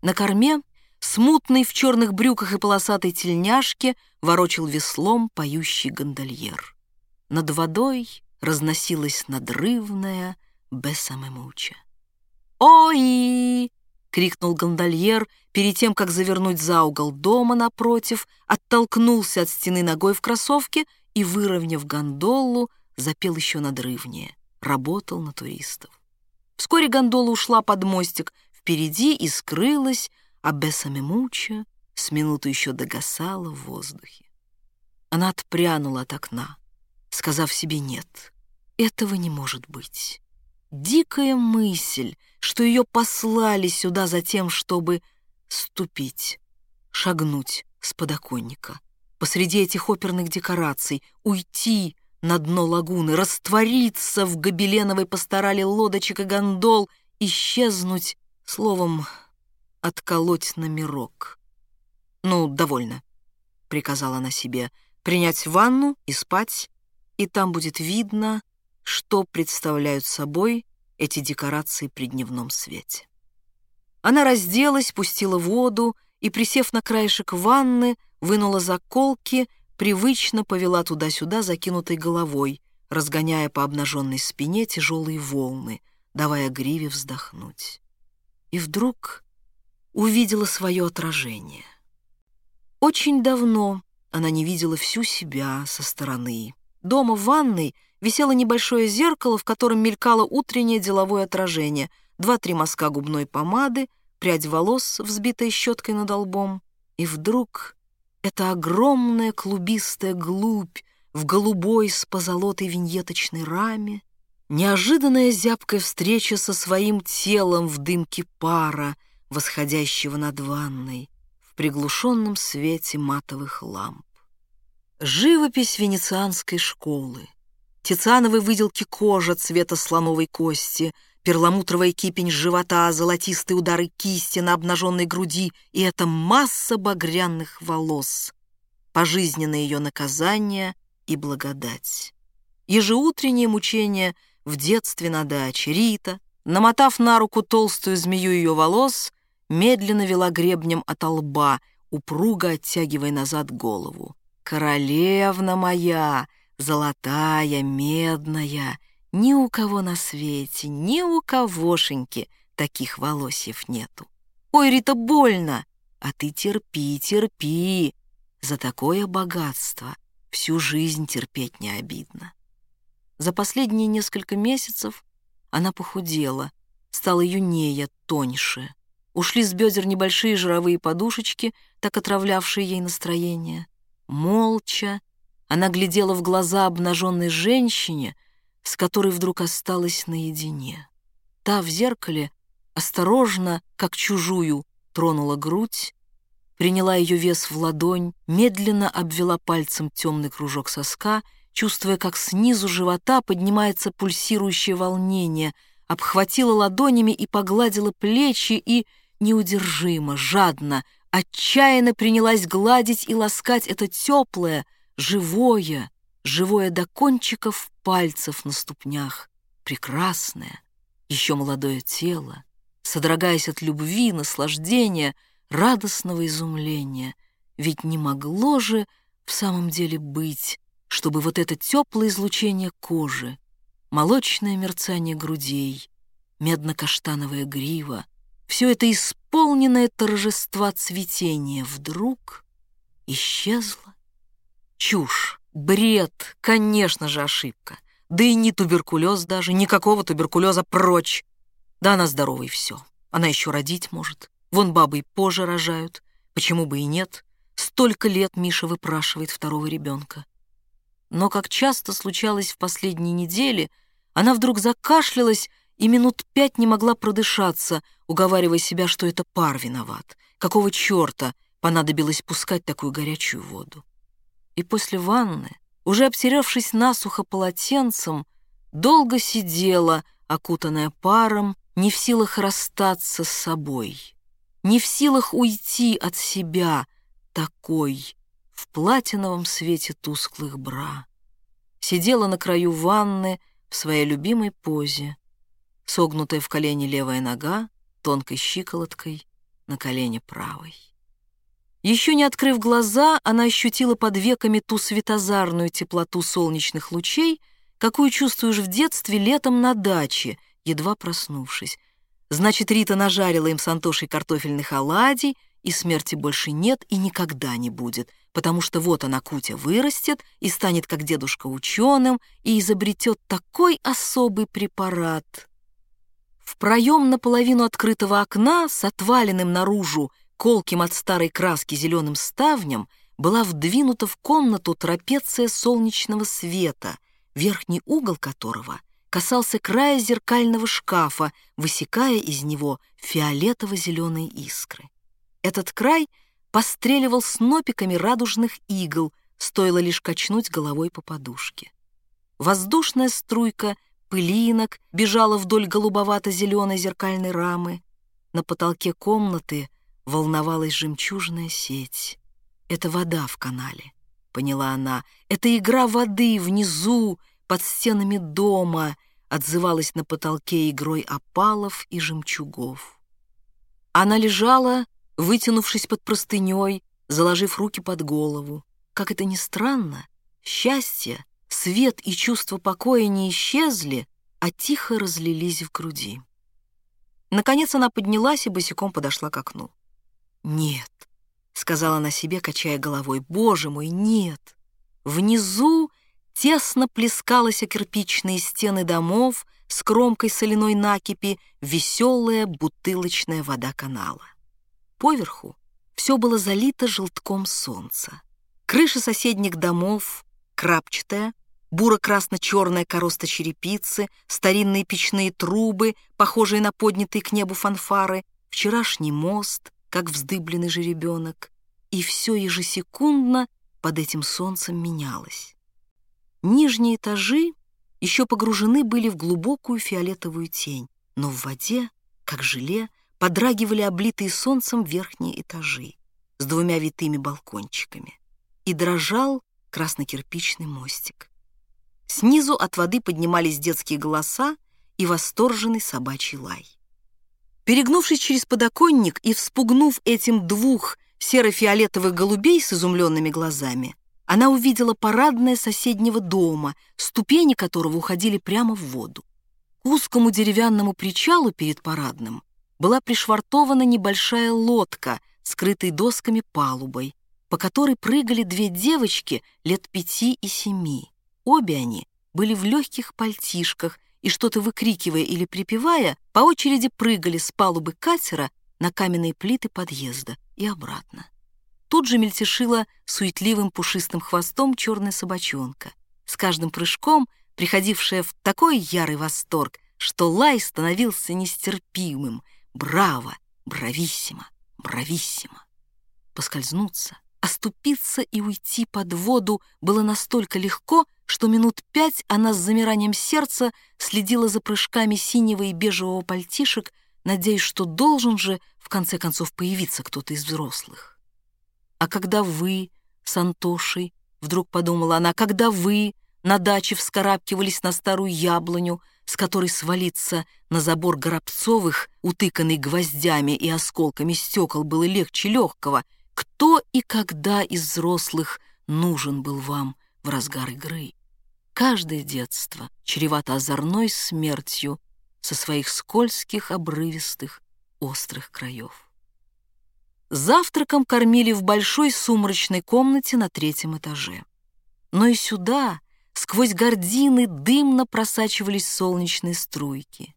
На корме, смутный в черных брюках и полосатой тельняшке, ворочил веслом поющий гондольер. Над водой разносилась надрывная бесамемуча. «Ой!» — крикнул гондольер перед тем, как завернуть за угол дома напротив, оттолкнулся от стены ногой в кроссовке и, выровняв гондолу, запел еще надрывнее. Работал на туристов. Вскоре гондола ушла под мостик впереди и скрылась, а Бесамемуча с минуту еще догасала в воздухе. Она отпрянула от окна, сказав себе «нет, этого не может быть». Дикая мысль, что ее послали сюда за тем, чтобы ступить, шагнуть с подоконника, посреди этих оперных декораций, уйти на дно лагуны, раствориться в гобеленовой постарали лодочек и гондол, исчезнуть, словом, отколоть номерок. «Ну, довольно», — приказала она себе, — «принять ванну и спать, и там будет видно, что представляют собой эти декорации при дневном свете». Она разделась, пустила воду и, присев на краешек ванны, вынула заколки привычно повела туда-сюда закинутой головой, разгоняя по обнаженной спине тяжелые волны, давая гриве вздохнуть. И вдруг увидела свое отражение. Очень давно она не видела всю себя со стороны. Дома в ванной висело небольшое зеркало, в котором мелькало утреннее деловое отражение, два-три мазка губной помады, прядь волос, взбитая щеткой над лбом. И вдруг это огромная клубистая глубь в голубой с позолотой виньеточной раме, неожиданная зябкая встреча со своим телом в дымке пара, восходящего над ванной, в приглушенном свете матовых ламп. Живопись венецианской школы. Тициановые выделки кожи цвета слоновой кости — перламутровая кипень живота, золотистые удары кисти на обнаженной груди и эта масса багряных волос, пожизненное ее наказание и благодать. Ежеутреннее мучение в детстве на даче Рита, намотав на руку толстую змею ее волос, медленно вела гребнем от лба, упруго оттягивая назад голову. «Королевна моя, золотая, медная!» Ни у кого на свете, ни у когошеньки таких волосьев нету. Ой, Рита, больно! А ты терпи, терпи. За такое богатство всю жизнь терпеть не обидно. За последние несколько месяцев она похудела, стала юнее, тоньше. Ушли с бедер небольшие жировые подушечки, так отравлявшие ей настроение. Молча она глядела в глаза обнаженной женщине — с которой вдруг осталась наедине. Та в зеркале осторожно, как чужую, тронула грудь, приняла ее вес в ладонь, медленно обвела пальцем темный кружок соска, чувствуя, как снизу живота поднимается пульсирующее волнение, обхватила ладонями и погладила плечи и неудержимо, жадно, отчаянно принялась гладить и ласкать это теплое, живое, живое до кончиков пальцев на ступнях, прекрасное, еще молодое тело, содрогаясь от любви, наслаждения, радостного изумления. Ведь не могло же в самом деле быть, чтобы вот это теплое излучение кожи, молочное мерцание грудей, медно-каштановая грива, все это исполненное торжества цветения вдруг исчезло. Чушь! Бред, конечно же, ошибка. Да и не туберкулез даже, никакого туберкулеза прочь. Да она здорова и все. Она еще родить может. Вон бабы и позже рожают. Почему бы и нет? Столько лет Миша выпрашивает второго ребенка. Но, как часто случалось в последние недели, она вдруг закашлялась и минут пять не могла продышаться, уговаривая себя, что это пар виноват. Какого черта понадобилось пускать такую горячую воду? и после ванны, уже обтеревшись насухо полотенцем, долго сидела, окутанная паром, не в силах расстаться с собой, не в силах уйти от себя, такой, в платиновом свете тусклых бра. Сидела на краю ванны в своей любимой позе, согнутая в колени левая нога, тонкой щиколоткой, на колене правой. Еще не открыв глаза, она ощутила под веками ту светозарную теплоту солнечных лучей, какую чувствуешь в детстве летом на даче, едва проснувшись. Значит, Рита нажарила им с Антошей картофельных оладий, и смерти больше нет и никогда не будет, потому что вот она, Кутя, вырастет и станет, как дедушка, ученым и изобретет такой особый препарат. В проем наполовину открытого окна с отваленным наружу колким от старой краски зеленым ставнем была вдвинута в комнату трапеция солнечного света, верхний угол которого касался края зеркального шкафа, высекая из него фиолетово-зеленые искры. Этот край постреливал снопиками радужных игл, стоило лишь качнуть головой по подушке. Воздушная струйка пылинок бежала вдоль голубовато-зеленой зеркальной рамы. На потолке комнаты волновалась жемчужная сеть. Это вода в канале, поняла она. Это игра воды внизу, под стенами дома, отзывалась на потолке игрой опалов и жемчугов. Она лежала, вытянувшись под простыней, заложив руки под голову. Как это ни странно, счастье, свет и чувство покоя не исчезли, а тихо разлились в груди. Наконец она поднялась и босиком подошла к окну. «Нет», — сказала она себе, качая головой, — «боже мой, нет». Внизу тесно плескалась о кирпичные стены домов с кромкой соляной накипи веселая бутылочная вода канала. Поверху все было залито желтком солнца. Крыша соседних домов, крапчатая, буро-красно-черная короста черепицы, старинные печные трубы, похожие на поднятые к небу фанфары, вчерашний мост, как вздыбленный жеребенок, и все ежесекундно под этим солнцем менялось. Нижние этажи еще погружены были в глубокую фиолетовую тень, но в воде, как желе, подрагивали облитые солнцем верхние этажи с двумя витыми балкончиками, и дрожал краснокирпичный мостик. Снизу от воды поднимались детские голоса и восторженный собачий лай. Перегнувшись через подоконник и вспугнув этим двух серо-фиолетовых голубей с изумленными глазами, она увидела парадное соседнего дома, ступени которого уходили прямо в воду. К узкому деревянному причалу перед парадным была пришвартована небольшая лодка, скрытой досками палубой, по которой прыгали две девочки лет пяти и семи. Обе они были в легких пальтишках и, что-то выкрикивая или припевая, по очереди прыгали с палубы катера на каменные плиты подъезда и обратно. Тут же мельтешила суетливым пушистым хвостом черная собачонка, с каждым прыжком приходившая в такой ярый восторг, что лай становился нестерпимым. Браво, брависсимо, брависсимо. Поскользнуться, оступиться и уйти под воду было настолько легко, что минут пять она с замиранием сердца следила за прыжками синего и бежевого пальтишек, надеясь, что должен же в конце концов появиться кто-то из взрослых. А когда вы с Антошей, вдруг подумала она, когда вы на даче вскарабкивались на старую яблоню, с которой свалиться на забор Горобцовых, утыканный гвоздями и осколками стекол, было легче легкого, кто и когда из взрослых нужен был вам в разгар игры? Каждое детство чревато озорной смертью со своих скользких, обрывистых, острых краев. Завтраком кормили в большой сумрачной комнате на третьем этаже. Но и сюда, сквозь гордины, дымно просачивались солнечные струйки.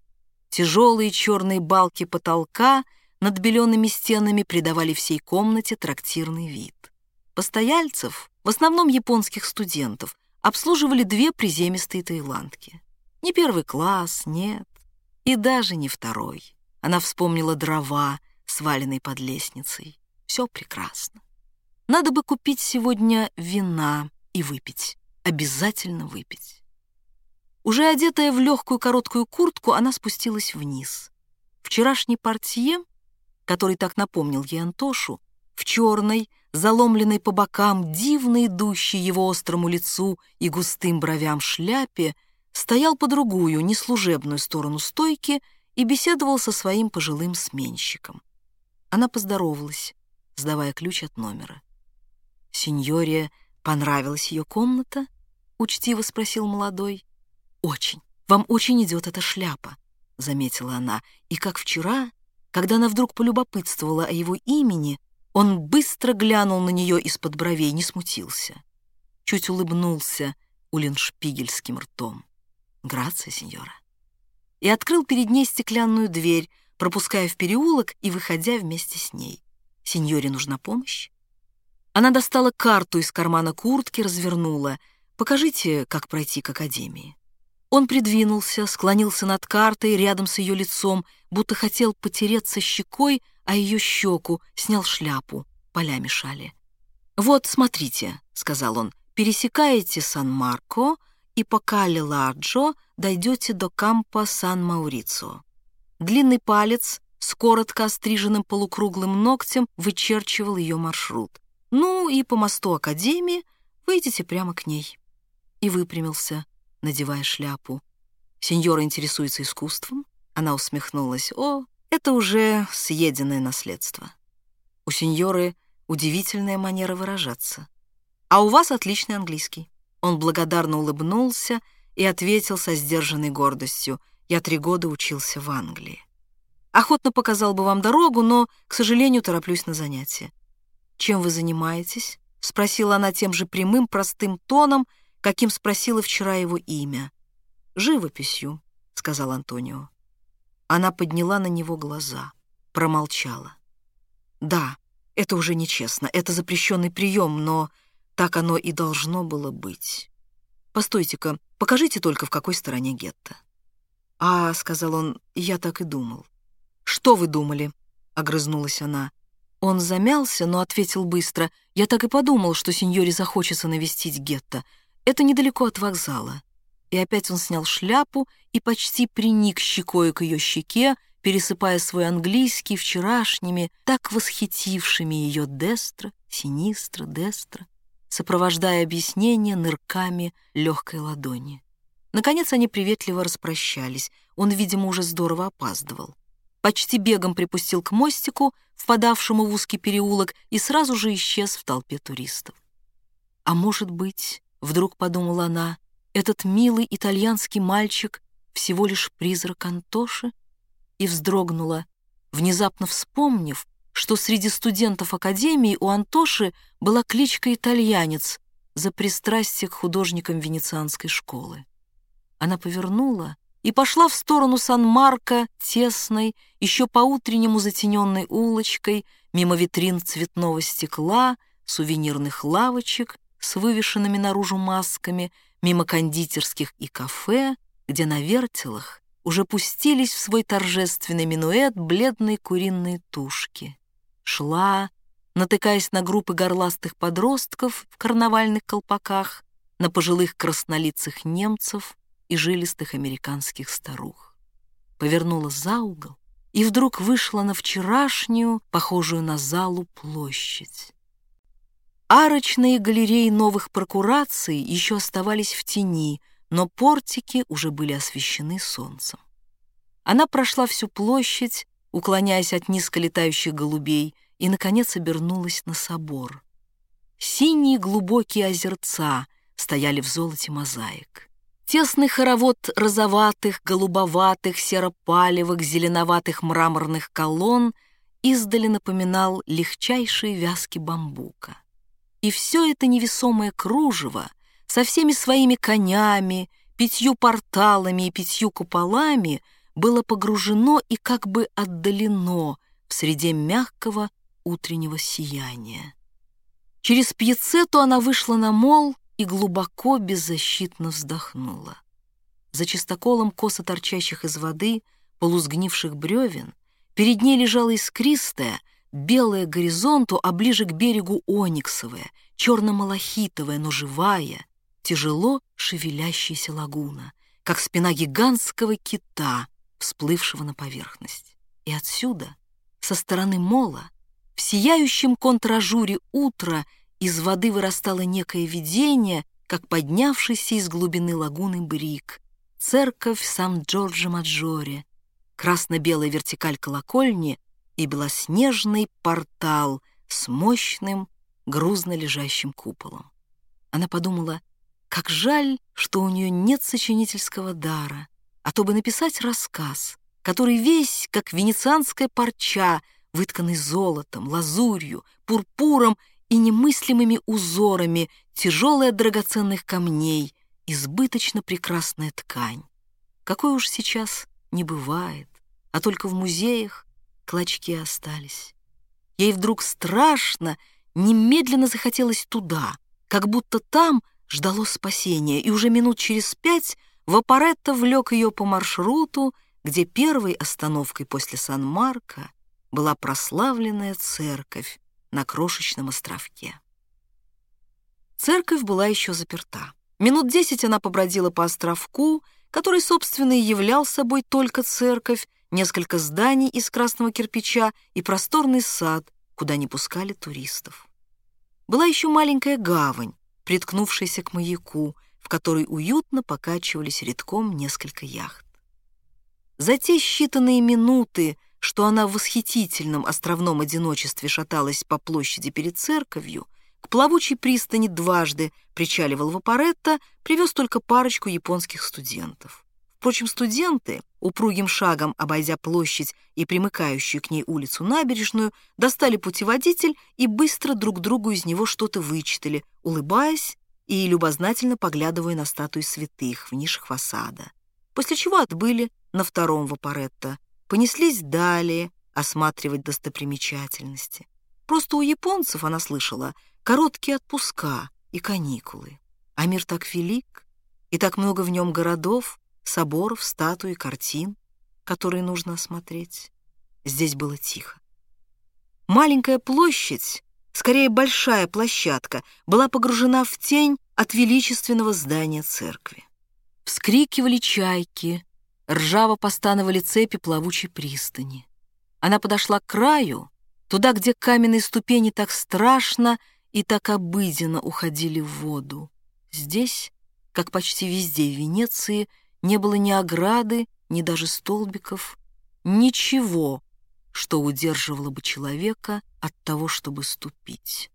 Тяжелые черные балки потолка над белеными стенами придавали всей комнате трактирный вид. Постояльцев, в основном японских студентов, обслуживали две приземистые таиландки. Не первый класс, нет, и даже не второй. Она вспомнила дрова, сваленные под лестницей. Все прекрасно. Надо бы купить сегодня вина и выпить. Обязательно выпить. Уже одетая в легкую короткую куртку, она спустилась вниз. Вчерашний портье, который так напомнил ей Антошу, в черной, заломленной по бокам, дивно идущей его острому лицу и густым бровям шляпе, стоял по другую, неслужебную сторону стойки и беседовал со своим пожилым сменщиком. Она поздоровалась, сдавая ключ от номера. «Сеньоре, понравилась ее комната?» — учтиво спросил молодой. «Очень. Вам очень идет эта шляпа», — заметила она. И как вчера, когда она вдруг полюбопытствовала о его имени, он быстро глянул на нее из-под бровей, не смутился. Чуть улыбнулся улиншпигельским ртом. «Грация, сеньора». И открыл перед ней стеклянную дверь, пропуская в переулок и выходя вместе с ней. «Сеньоре нужна помощь?» Она достала карту из кармана куртки, развернула. «Покажите, как пройти к академии». Он придвинулся, склонился над картой рядом с ее лицом, будто хотел потереться щекой а ее щеку, снял шляпу. Поля мешали. «Вот, смотрите», — сказал он, — «пересекаете Сан-Марко и по Кале-Ладжо дойдете до кампа Сан-Маурицио». Длинный палец с коротко остриженным полукруглым ногтем вычерчивал ее маршрут. Ну и по мосту Академии выйдете прямо к ней. И выпрямился, надевая шляпу. Сеньора интересуется искусством? Она усмехнулась. О, это уже съеденное наследство. У сеньоры удивительная манера выражаться. А у вас отличный английский. Он благодарно улыбнулся и ответил со сдержанной гордостью. Я три года учился в Англии. Охотно показал бы вам дорогу, но, к сожалению, тороплюсь на занятия. «Чем вы занимаетесь?» — спросила она тем же прямым, простым тоном, каким спросила вчера его имя. «Живописью», — сказал Антонио. Она подняла на него глаза, промолчала. «Да, это уже нечестно, это запрещенный прием, но так оно и должно было быть. Постойте-ка, покажите только, в какой стороне гетто». «А», — сказал он, — «я так и думал». «Что вы думали?» — огрызнулась она. Он замялся, но ответил быстро. «Я так и подумал, что сеньоре захочется навестить гетто. Это недалеко от вокзала и опять он снял шляпу и почти приник щекой к ее щеке, пересыпая свой английский вчерашними, так восхитившими ее дестро, синистро, дестро, сопровождая объяснение нырками легкой ладони. Наконец они приветливо распрощались. Он, видимо, уже здорово опаздывал. Почти бегом припустил к мостику, впадавшему в узкий переулок, и сразу же исчез в толпе туристов. «А может быть, — вдруг подумала она, этот милый итальянский мальчик всего лишь призрак Антоши? И вздрогнула, внезапно вспомнив, что среди студентов Академии у Антоши была кличка «Итальянец» за пристрастие к художникам венецианской школы. Она повернула и пошла в сторону Сан-Марко, тесной, еще по-утреннему затененной улочкой, мимо витрин цветного стекла, сувенирных лавочек с вывешенными наружу масками — мимо кондитерских и кафе, где на вертелах уже пустились в свой торжественный минуэт бледные куриные тушки. Шла, натыкаясь на группы горластых подростков в карнавальных колпаках, на пожилых краснолицых немцев и жилистых американских старух. Повернула за угол и вдруг вышла на вчерашнюю, похожую на залу, площадь. Арочные галереи новых прокураций еще оставались в тени, но портики уже были освещены солнцем. Она прошла всю площадь, уклоняясь от низко летающих голубей, и, наконец, обернулась на собор. Синие глубокие озерца стояли в золоте мозаик. Тесный хоровод розоватых, голубоватых, серопалевых, зеленоватых мраморных колонн издали напоминал легчайшие вязки бамбука. И все это невесомое кружево со всеми своими конями, пятью порталами и пятью куполами было погружено и как бы отдалено в среде мягкого утреннего сияния. Через пьецету она вышла на мол и глубоко беззащитно вздохнула. За чистоколом косо торчащих из воды полузгнивших бревен перед ней лежала искристая, белая горизонту, а ближе к берегу ониксовая, черно-малахитовая, но живая, тяжело шевелящаяся лагуна, как спина гигантского кита, всплывшего на поверхность. И отсюда, со стороны мола, в сияющем контражуре утра из воды вырастало некое видение, как поднявшийся из глубины лагуны брик, церковь Сан-Джорджо-Маджоре, красно-белая вертикаль колокольни — и белоснежный портал с мощным, грузно лежащим куполом. Она подумала, как жаль, что у нее нет сочинительского дара, а то бы написать рассказ, который весь, как венецианская парча, вытканный золотом, лазурью, пурпуром и немыслимыми узорами, тяжелая драгоценных камней, избыточно прекрасная ткань. Какой уж сейчас не бывает, а только в музеях клочки остались. Ей вдруг страшно, немедленно захотелось туда, как будто там ждало спасения, и уже минут через пять Вапоретто влек ее по маршруту, где первой остановкой после Сан-Марко была прославленная церковь на крошечном островке. Церковь была еще заперта. Минут десять она побродила по островку, который, собственно, и являл собой только церковь, несколько зданий из красного кирпича и просторный сад, куда не пускали туристов. Была еще маленькая гавань, приткнувшаяся к маяку, в которой уютно покачивались редком несколько яхт. За те считанные минуты, что она в восхитительном островном одиночестве шаталась по площади перед церковью, к плавучей пристани дважды причаливал Вапоретто, привез только парочку японских студентов. Впрочем, студенты, упругим шагом обойдя площадь и примыкающую к ней улицу набережную, достали путеводитель и быстро друг другу из него что-то вычитали, улыбаясь и любознательно поглядывая на статуи святых в нишах фасада. После чего отбыли на втором Вапоретто, понеслись далее осматривать достопримечательности. Просто у японцев, она слышала, короткие отпуска и каникулы. А мир так велик, и так много в нем городов, соборов, статуй, картин, которые нужно осмотреть. Здесь было тихо. Маленькая площадь, скорее большая площадка, была погружена в тень от величественного здания церкви. Вскрикивали чайки, ржаво постановали цепи плавучей пристани. Она подошла к краю, туда, где каменные ступени так страшно и так обыденно уходили в воду. Здесь, как почти везде в Венеции, не было ни ограды, ни даже столбиков, ничего, что удерживало бы человека от того, чтобы ступить.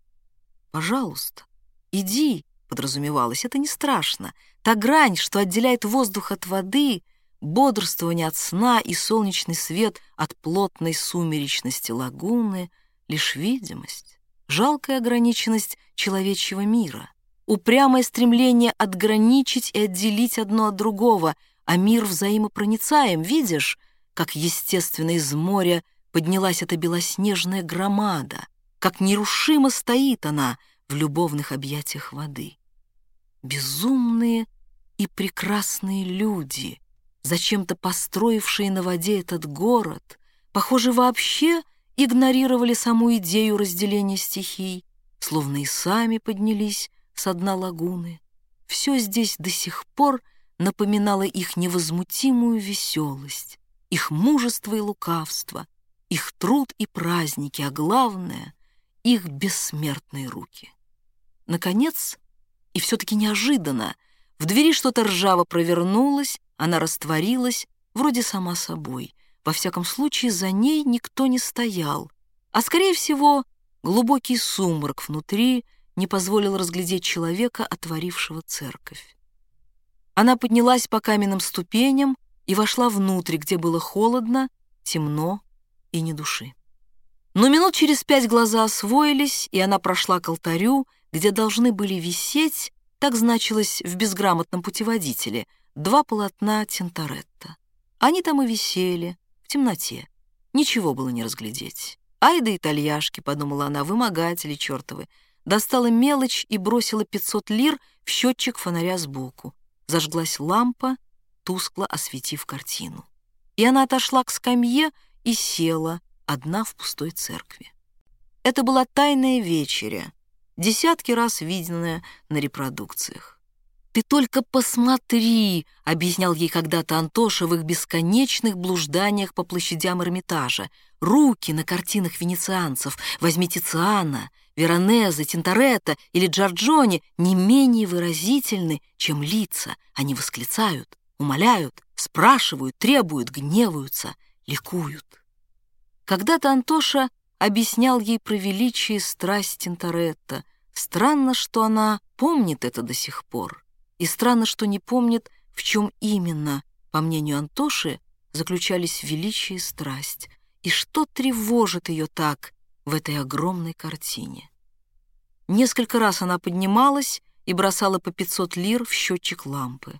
«Пожалуйста, иди», — подразумевалось, — «это не страшно. Та грань, что отделяет воздух от воды, бодрствование от сна и солнечный свет от плотной сумеречности лагуны — лишь видимость, жалкая ограниченность человечьего мира» упрямое стремление отграничить и отделить одно от другого, а мир взаимопроницаем, видишь, как естественно из моря поднялась эта белоснежная громада, как нерушимо стоит она в любовных объятиях воды. Безумные и прекрасные люди, зачем-то построившие на воде этот город, похоже, вообще игнорировали саму идею разделения стихий, словно и сами поднялись с дна лагуны. Все здесь до сих пор напоминало их невозмутимую веселость, их мужество и лукавство, их труд и праздники, а главное — их бессмертные руки. Наконец, и все-таки неожиданно, в двери что-то ржаво провернулось, она растворилась, вроде сама собой. Во всяком случае, за ней никто не стоял, а, скорее всего, глубокий сумрак внутри — не позволил разглядеть человека, отворившего церковь. Она поднялась по каменным ступеням и вошла внутрь, где было холодно, темно и ни души. Но минут через пять глаза освоились, и она прошла к алтарю, где должны были висеть, так значилось в безграмотном путеводителе, два полотна Тинторетто. Они там и висели, в темноте. Ничего было не разглядеть. «Ай да итальяшки», — подумала она, — «вымогатели чертовы» достала мелочь и бросила 500 лир в счетчик фонаря сбоку. Зажглась лампа, тускло осветив картину. И она отошла к скамье и села, одна в пустой церкви. Это была тайная вечеря, десятки раз виденная на репродукциях. «Ты только посмотри», — объяснял ей когда-то Антоша в их бесконечных блужданиях по площадям Эрмитажа. «Руки на картинах венецианцев, возьми Тициана, Веронезе, Тинторетто или Джорджони не менее выразительны, чем лица. Они восклицают, умоляют, спрашивают, требуют, гневаются, ликуют». Когда-то Антоша объяснял ей про величие страсть Тинторетта. Странно, что она помнит это до сих пор. И странно, что не помнит, в чем именно, по мнению Антоши, заключались величие и страсть, и что тревожит ее так в этой огромной картине. Несколько раз она поднималась и бросала по 500 лир в счетчик лампы.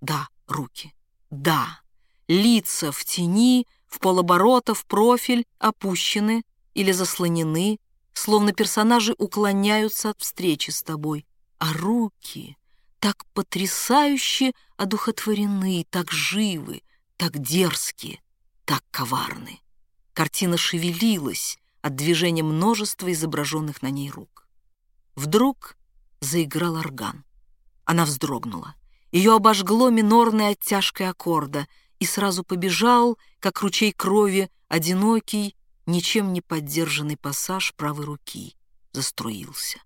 Да, руки. Да, лица в тени, в полоборота, в профиль опущены или заслонены, словно персонажи уклоняются от встречи с тобой. А руки так потрясающе одухотворены, так живы, так дерзкие, так коварны. Картина шевелилась от движения множества изображенных на ней рук. Вдруг заиграл орган. Она вздрогнула. Ее обожгло минорной оттяжкой аккорда и сразу побежал, как ручей крови, одинокий, ничем не поддержанный пассаж правой руки. Заструился.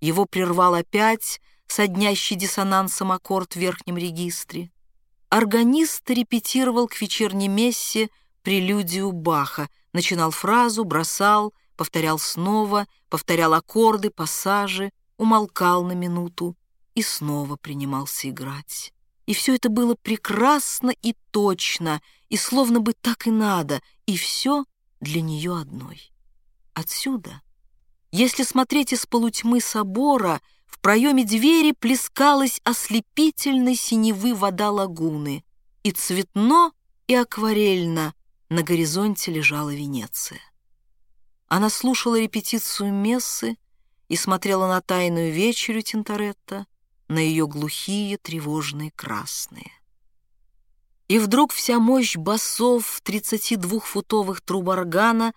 Его прервал опять соднящий диссонансом аккорд в верхнем регистре. Органист репетировал к вечерней мессе прелюдию Баха, начинал фразу, бросал, повторял снова, повторял аккорды, пассажи, умолкал на минуту и снова принимался играть. И все это было прекрасно и точно, и словно бы так и надо, и все для нее одной. Отсюда, если смотреть из полутьмы собора, в проеме двери плескалась ослепительной синевы вода лагуны, и цветно, и акварельно на горизонте лежала Венеция. Она слушала репетицию мессы и смотрела на тайную вечерю Тинторетта, на ее глухие тревожные красные. И вдруг вся мощь басов 32-футовых труб органа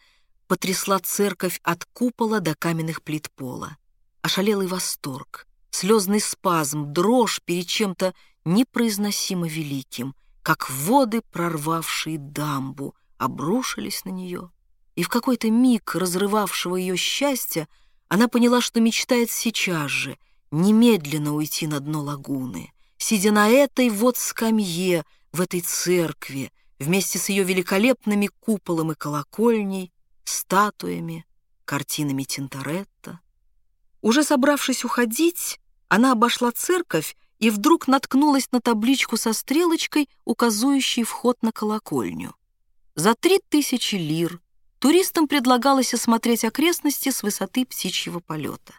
потрясла церковь от купола до каменных плит пола. Ошалелый восторг, слезный спазм, дрожь перед чем-то непроизносимо великим, как воды, прорвавшие дамбу, обрушились на нее. И в какой-то миг разрывавшего ее счастья она поняла, что мечтает сейчас же, немедленно уйти на дно лагуны, сидя на этой вот скамье, в этой церкви, вместе с ее великолепными куполом и колокольней, статуями, картинами Тинторетта. Уже собравшись уходить, она обошла церковь и вдруг наткнулась на табличку со стрелочкой, указывающей вход на колокольню. За три тысячи лир туристам предлагалось осмотреть окрестности с высоты птичьего полета.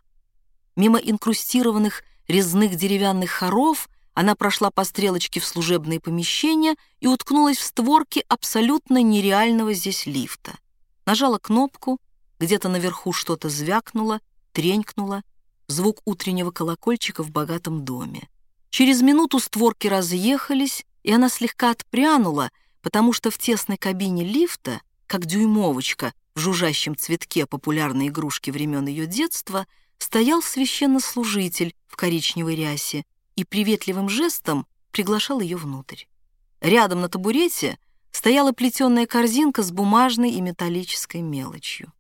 Мимо инкрустированных резных деревянных хоров она прошла по стрелочке в служебные помещения и уткнулась в створки абсолютно нереального здесь лифта. Нажала кнопку, где-то наверху что-то звякнуло, тренькнуло, звук утреннего колокольчика в богатом доме. Через минуту створки разъехались, и она слегка отпрянула, потому что в тесной кабине лифта, как дюймовочка в жужжащем цветке популярной игрушки времен ее детства, стоял священнослужитель в коричневой рясе и приветливым жестом приглашал ее внутрь. Рядом на табурете стояла плетеная корзинка с бумажной и металлической мелочью.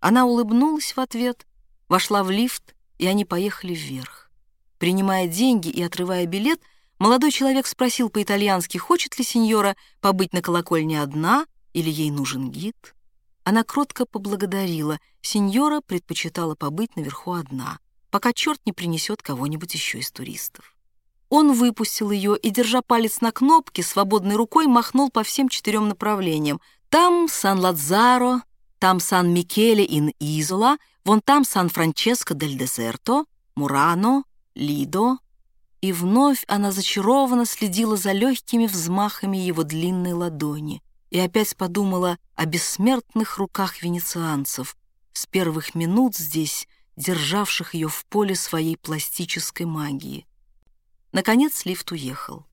Она улыбнулась в ответ, вошла в лифт, и они поехали вверх. Принимая деньги и отрывая билет, молодой человек спросил по-итальянски, хочет ли сеньора побыть на колокольне одна или ей нужен гид. Она кротко поблагодарила. Сеньора предпочитала побыть наверху одна, пока черт не принесет кого-нибудь еще из туристов. Он выпустил ее и, держа палец на кнопке, свободной рукой махнул по всем четырем направлениям. Там Сан-Ладзаро, там Сан-Микеле ин Изола, вон там Сан-Франческо дель Дезерто, Мурано, Лидо. И вновь она зачарованно следила за легкими взмахами его длинной ладони и опять подумала о бессмертных руках венецианцев, с первых минут здесь державших ее в поле своей пластической магии. Наконец лифт уехал.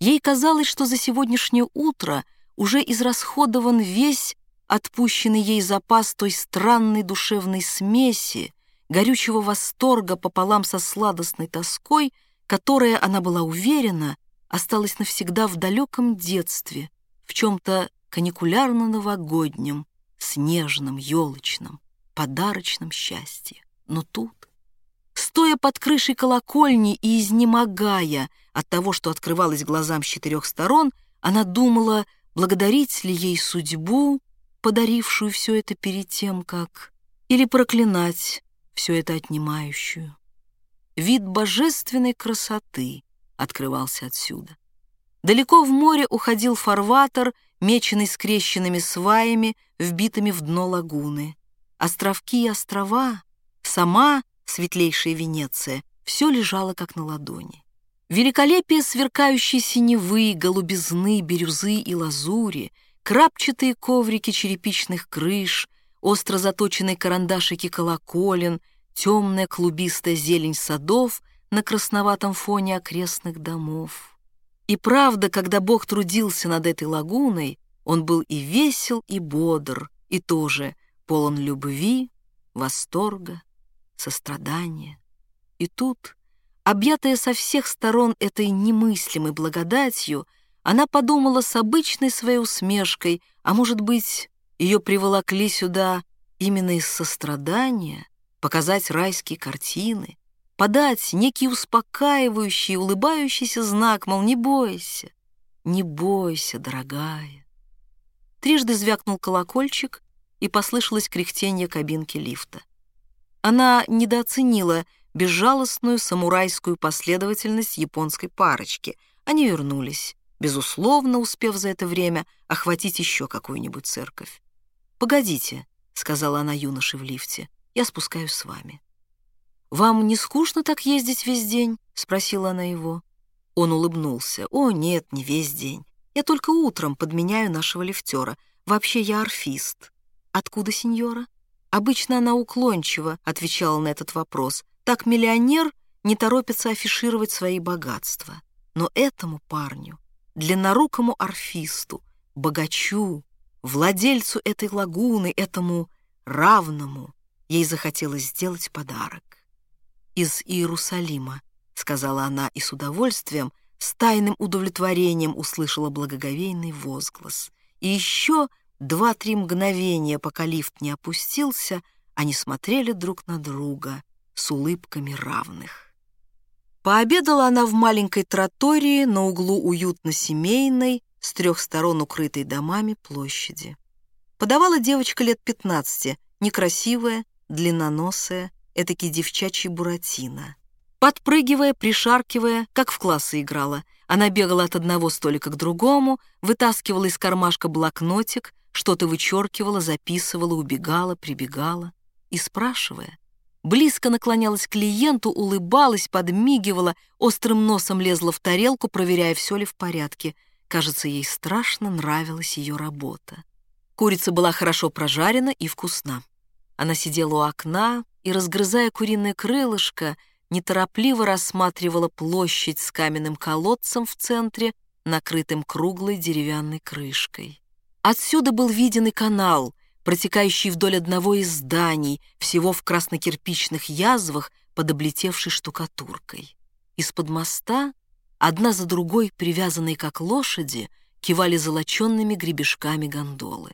Ей казалось, что за сегодняшнее утро уже израсходован весь отпущенный ей запас той странной душевной смеси, горючего восторга пополам со сладостной тоской, которая, она была уверена, осталась навсегда в далеком детстве, в чем-то каникулярно-новогоднем, снежном, елочном, подарочном счастье. Но тут, стоя под крышей колокольни и изнемогая от того, что открывалось глазам с четырех сторон, она думала, благодарить ли ей судьбу подарившую все это перед тем, как... Или проклинать все это отнимающую. Вид божественной красоты открывался отсюда. Далеко в море уходил фарватер, меченный скрещенными сваями, вбитыми в дно лагуны. Островки и острова, сама светлейшая Венеция, все лежало как на ладони. Великолепие сверкающей синевы, голубизны, бирюзы и лазури, крапчатые коврики черепичных крыш, остро заточенные карандашики колоколен, темная клубистая зелень садов на красноватом фоне окрестных домов. И правда, когда Бог трудился над этой лагуной, он был и весел, и бодр, и тоже полон любви, восторга, сострадания. И тут, объятая со всех сторон этой немыслимой благодатью, она подумала с обычной своей усмешкой, а может быть, ее приволокли сюда именно из сострадания, показать райские картины, подать некий успокаивающий, улыбающийся знак, мол, не бойся, не бойся, дорогая. Трижды звякнул колокольчик, и послышалось кряхтение кабинки лифта. Она недооценила безжалостную самурайскую последовательность японской парочки. Они вернулись, безусловно, успев за это время охватить еще какую-нибудь церковь. «Погодите», — сказала она юноше в лифте, — «я спускаюсь с вами». «Вам не скучно так ездить весь день?» — спросила она его. Он улыбнулся. «О, нет, не весь день. Я только утром подменяю нашего лифтера. Вообще я орфист». «Откуда, сеньора?» Обычно она уклончиво отвечала на этот вопрос. Так миллионер не торопится афишировать свои богатства. Но этому парню, длиннорукому орфисту, богачу, владельцу этой лагуны, этому равному, ей захотелось сделать подарок. «Из Иерусалима», — сказала она и с удовольствием, с тайным удовлетворением услышала благоговейный возглас. И еще Два-три мгновения, пока лифт не опустился, они смотрели друг на друга с улыбками равных. Пообедала она в маленькой тротории на углу уютно-семейной, с трех сторон укрытой домами площади. Подавала девочка лет пятнадцати, некрасивая, длинноносая, этакий девчачий буратино. Подпрыгивая, пришаркивая, как в классы играла, она бегала от одного столика к другому, вытаскивала из кармашка блокнотик, что-то вычеркивала, записывала, убегала, прибегала. И спрашивая, близко наклонялась к клиенту, улыбалась, подмигивала, острым носом лезла в тарелку, проверяя, все ли в порядке. Кажется, ей страшно нравилась ее работа. Курица была хорошо прожарена и вкусна. Она сидела у окна и, разгрызая куриное крылышко, неторопливо рассматривала площадь с каменным колодцем в центре, накрытым круглой деревянной крышкой. Отсюда был виден и канал, протекающий вдоль одного из зданий, всего в краснокирпичных язвах под облетевшей штукатуркой. Из-под моста, одна за другой, привязанные как лошади, кивали золоченными гребешками гондолы.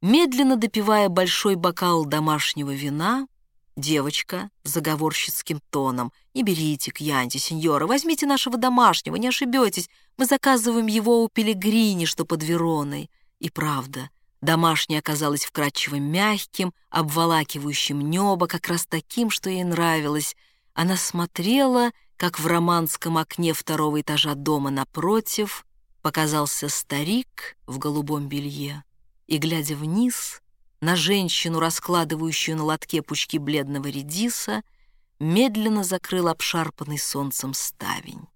Медленно допивая большой бокал домашнего вина, девочка заговорщицким тоном «Не берите кьянти, сеньора, возьмите нашего домашнего, не ошибетесь, мы заказываем его у Пелегрини, что под Вероной». И правда, домашний оказалось вкрадчивым мягким, обволакивающим небо, как раз таким, что ей нравилось. Она смотрела, как в романском окне второго этажа дома напротив показался старик в голубом белье. И, глядя вниз на женщину, раскладывающую на лотке пучки бледного редиса, медленно закрыл обшарпанный солнцем ставень.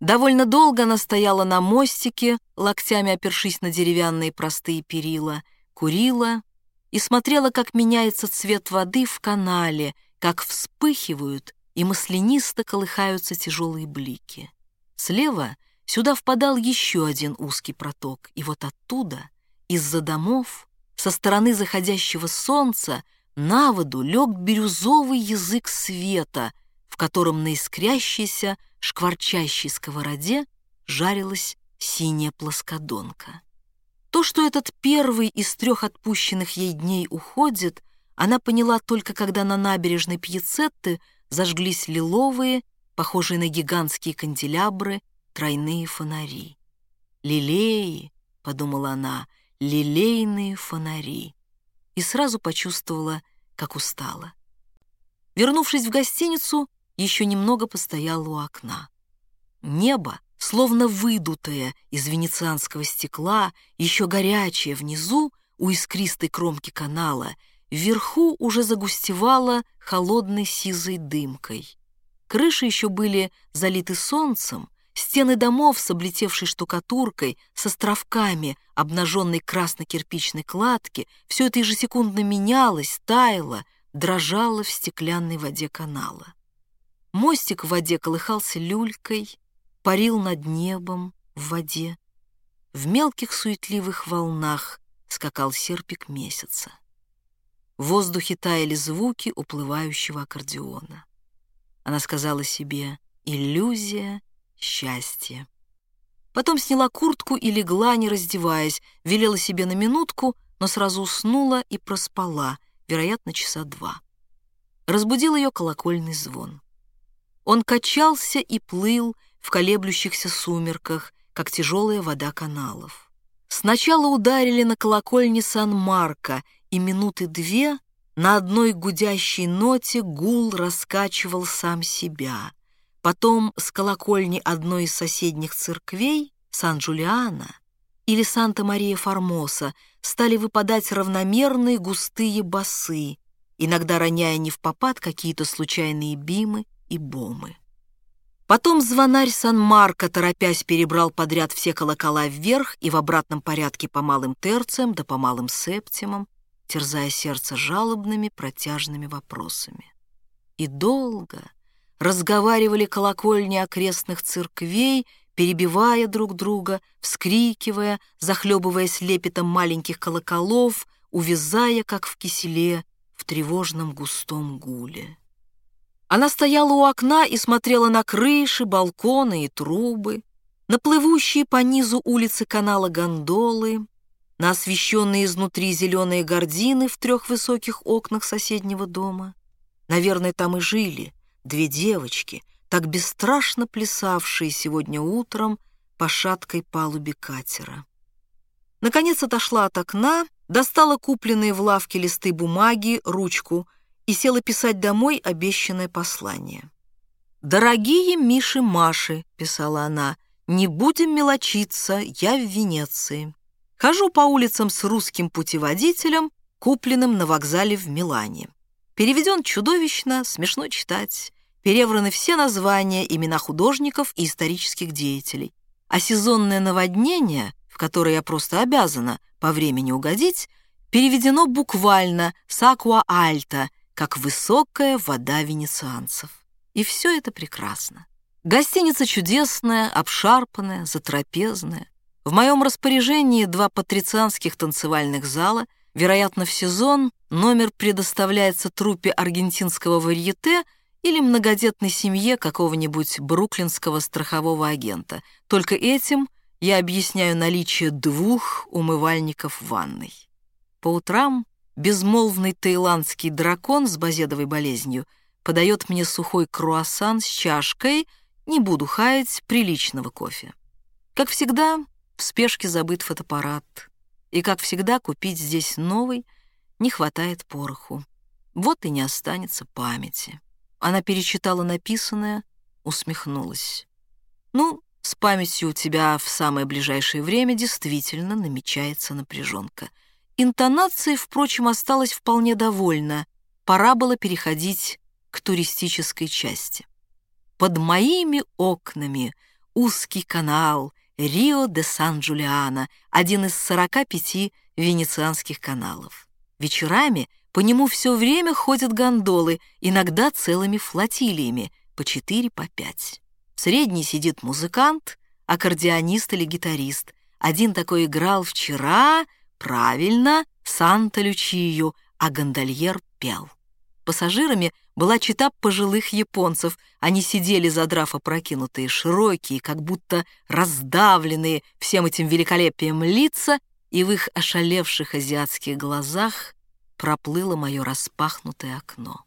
Довольно долго она стояла на мостике, локтями опершись на деревянные простые перила, курила и смотрела, как меняется цвет воды в канале, как вспыхивают и маслянисто колыхаются тяжелые блики. Слева сюда впадал еще один узкий проток, и вот оттуда, из-за домов, со стороны заходящего солнца, на воду лег бирюзовый язык света, в котором на искрящейся, шкварчащей сковороде жарилась синяя плоскодонка. То, что этот первый из трех отпущенных ей дней уходит, она поняла только когда на набережной Пьецетты зажглись лиловые, похожие на гигантские канделябры, тройные фонари. «Лилеи», — подумала она, — лилейные фонари и сразу почувствовала, как устала. Вернувшись в гостиницу, еще немного постояла у окна. Небо, словно выдутое из венецианского стекла, еще горячее внизу, у искристой кромки канала, вверху уже загустевало холодной сизой дымкой. Крыши еще были залиты солнцем, стены домов с облетевшей штукатуркой, с островками обнаженной красно-кирпичной кладки, все это ежесекундно менялось, таяло, дрожало в стеклянной воде канала. Мостик в воде колыхался люлькой, парил над небом в воде. В мелких суетливых волнах скакал серпик месяца. В воздухе таяли звуки уплывающего аккордеона. Она сказала себе «иллюзия счастья». Потом сняла куртку и легла, не раздеваясь, велела себе на минутку, но сразу уснула и проспала, вероятно, часа два. Разбудил ее колокольный звон. Он качался и плыл в колеблющихся сумерках, как тяжелая вода каналов. Сначала ударили на колокольне Сан-Марко, и минуты две на одной гудящей ноте гул раскачивал сам себя. Потом с колокольни одной из соседних церквей, Сан-Джулиана или Санта-Мария-Формоса, стали выпадать равномерные густые басы, иногда роняя не в попад какие-то случайные бимы и бомы. Потом звонарь Сан-Марко, торопясь, перебрал подряд все колокола вверх и в обратном порядке по малым терциям да по малым септимам, терзая сердце жалобными протяжными вопросами. И долго разговаривали колокольни окрестных церквей, перебивая друг друга, вскрикивая, захлебываясь лепетом маленьких колоколов, увязая, как в киселе, в тревожном густом гуле. Она стояла у окна и смотрела на крыши, балконы и трубы, на плывущие по низу улицы канала гондолы, на освещенные изнутри зеленые гардины в трех высоких окнах соседнего дома. Наверное, там и жили две девочки, так бесстрашно плясавшие сегодня утром по шаткой палубе катера. Наконец отошла от окна, достала купленные в лавке листы бумаги, ручку — и села писать домой обещанное послание. «Дорогие Миши-Маши», — писала она, — «не будем мелочиться, я в Венеции. Хожу по улицам с русским путеводителем, купленным на вокзале в Милане. Переведен чудовищно, смешно читать. Перевраны все названия, имена художников и исторических деятелей. А сезонное наводнение, в которое я просто обязана по времени угодить, переведено буквально «сакуа альта», как высокая вода венецианцев. И все это прекрасно. Гостиница чудесная, обшарпанная, затрапезная. В моем распоряжении два патрицианских танцевальных зала. Вероятно, в сезон номер предоставляется труппе аргентинского варьете или многодетной семье какого-нибудь бруклинского страхового агента. Только этим я объясняю наличие двух умывальников в ванной. По утрам безмолвный таиландский дракон с базедовой болезнью подает мне сухой круассан с чашкой, не буду хаять, приличного кофе. Как всегда, в спешке забыт фотоаппарат. И, как всегда, купить здесь новый не хватает пороху. Вот и не останется памяти. Она перечитала написанное, усмехнулась. «Ну, с памятью у тебя в самое ближайшее время действительно намечается напряженка». Интонацией, впрочем, осталась вполне довольна. Пора было переходить к туристической части. Под моими окнами узкий канал Рио де Сан-Джулиано, один из 45 венецианских каналов. Вечерами по нему все время ходят гондолы, иногда целыми флотилиями, по 4 по 5. В средней сидит музыкант, аккордеонист или гитарист. Один такой играл вчера, Правильно, Санта-Лючию, а гондольер пел. Пассажирами была чита пожилых японцев. Они сидели, задрав опрокинутые, широкие, как будто раздавленные всем этим великолепием лица, и в их ошалевших азиатских глазах проплыло мое распахнутое окно.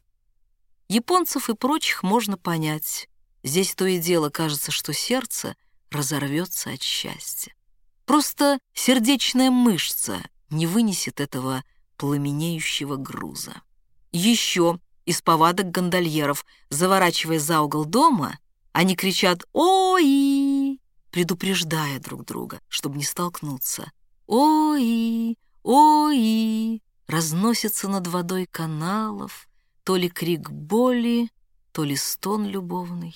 Японцев и прочих можно понять. Здесь то и дело кажется, что сердце разорвется от счастья. Просто сердечная мышца не вынесет этого пламенеющего груза. Еще из повадок гондольеров, заворачивая за угол дома, они кричат «Ой!», предупреждая друг друга, чтобы не столкнуться. «Ой! Ой!» разносится над водой каналов, то ли крик боли, то ли стон любовный.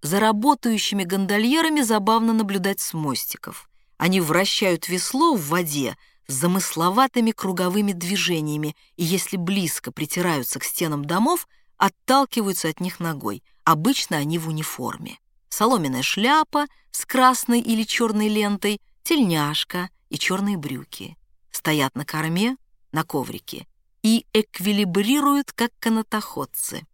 За работающими гондольерами забавно наблюдать с мостиков. Они вращают весло в воде с замысловатыми круговыми движениями и, если близко притираются к стенам домов, отталкиваются от них ногой. Обычно они в униформе. Соломенная шляпа с красной или черной лентой, тельняшка и черные брюки. Стоят на корме, на коврике, и эквилибрируют, как канатоходцы.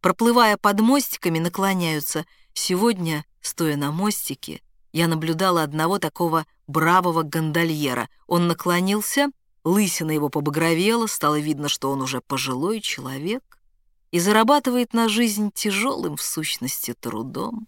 Проплывая под мостиками, наклоняются. Сегодня, стоя на мостике, я наблюдала одного такого бравого гондольера. Он наклонился, лысина его побагровела, стало видно, что он уже пожилой человек и зарабатывает на жизнь тяжелым в сущности трудом.